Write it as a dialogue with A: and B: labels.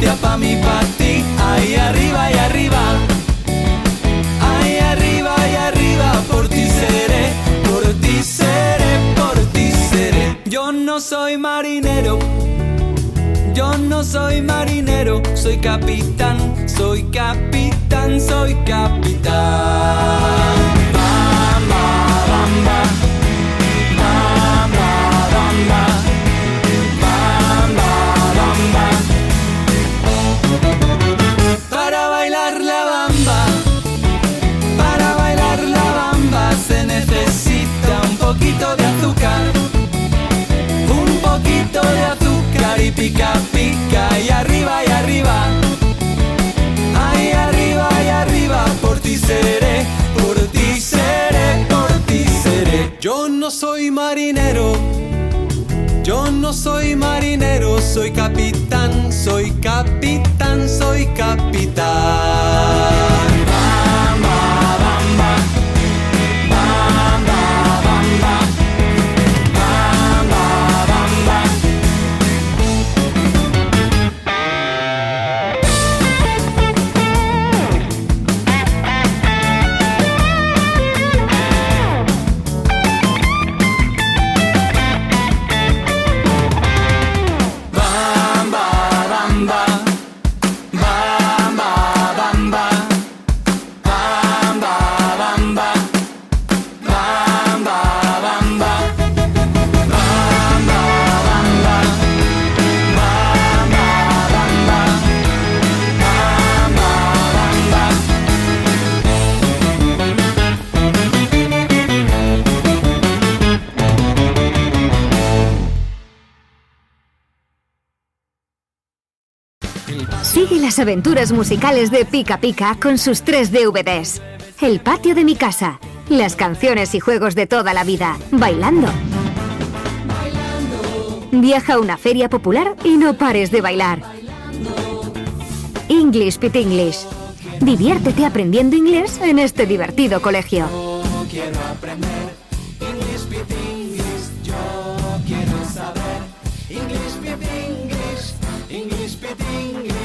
A: gracia pa' mi pa' ti. Ahí arriba y arriba. Ahí arriba y arriba. Por ti seré, por ti seré, por ti seré. Yo no soy marinero. Yo no soy marinero, soy capitán, soy capitán, soy capitán. Pica pica y arriba y arriba. Ahí arriba y arriba, por ti seré, por ti seré, por ti seré. Yo no soy marinero, yo no soy marinero, soy capitán, soy capitán, soy capitán.
B: Sigue las aventuras musicales de Pica Pica con sus tres DVDs. El patio de mi casa, las canciones y juegos de toda la vida, bailando. Viaja a una feria popular y no pares de bailar. English Pit English. Diviértete aprendiendo inglés en este divertido colegio.
A: Luiz Pedrinho.